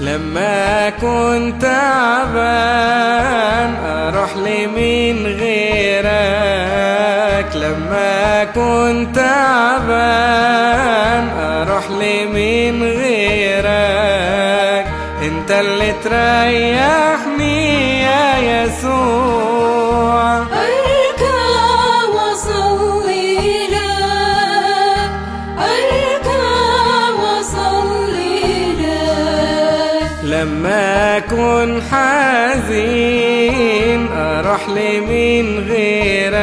لما كنت تعبان أروح لمين غيرك. لما كنت تعبان أروح لمين غيرك. أنت اللي تريحني لما أكون حزين أروح لمين غيرك.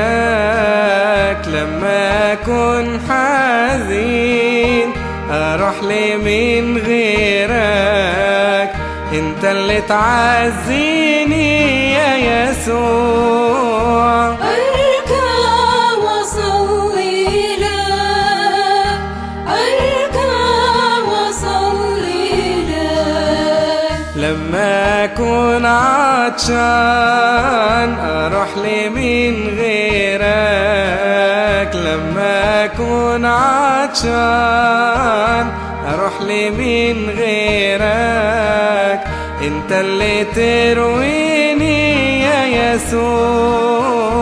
لما أكون حزين أروح لمين غيرك. أنت اللي تعزيني يا يسوع. لما أكون عطشان أروح لمين غيرك. لما أكون عطشان أروح لمين غيرك. أنت اللي ترويني يا يسوع.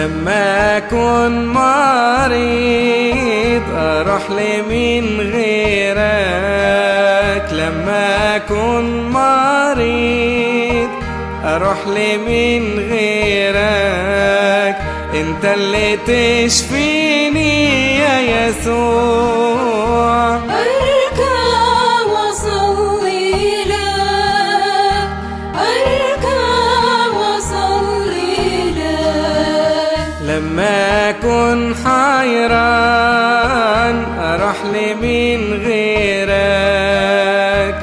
لما أكون مريض أروح لمين غيرك. لما أكون مريض أروح لمين غيرك. أنت اللي تشفيني يا يسوع. أكون حيران أروح لمين غيرك.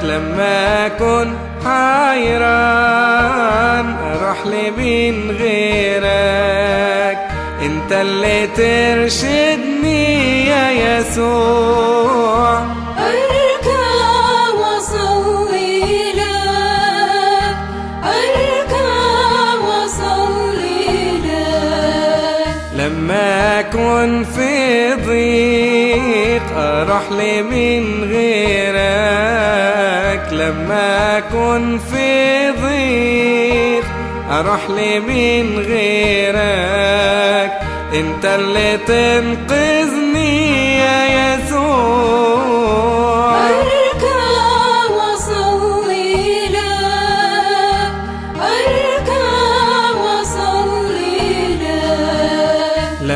لما أكون حيران أروح لمين غيرك. أنت اللي ترشدني يا يسوع. أكون في ضيق أروح لمين غيرك. لما أكون في ضيق أروح لمين غيرك. أنت اللي تنقذني.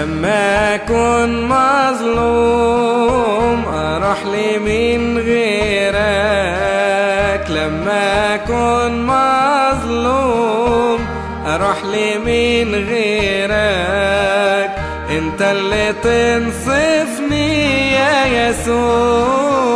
لما أكون مظلوم أروح لمين غيرك. لما أكون مظلوم أروح لمين غيرك. أنت اللي تنصفني يا يسوع.